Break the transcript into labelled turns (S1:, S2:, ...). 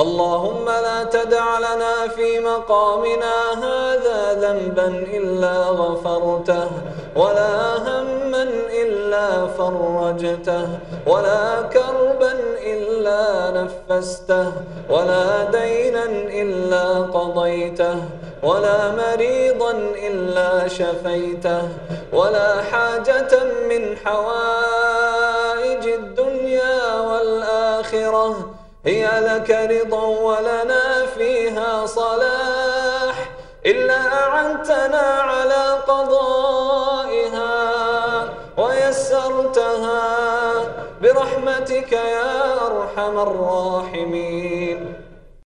S1: اللهم لا تدع لنا في مقامنا هذا ذنبا إلا غفرته ولا هما إلا فرجته ولا كربا إلا نفسته ولا دينا إلا قضيته ولا مريضا إلا شفيته ولا حاجة من حوائج الدنيا والآخرة. هي لك رضا ولنا فيها صلاح إلا أعنتنا على قضائها ويسرتها برحمتك يا أرحم الراحمين.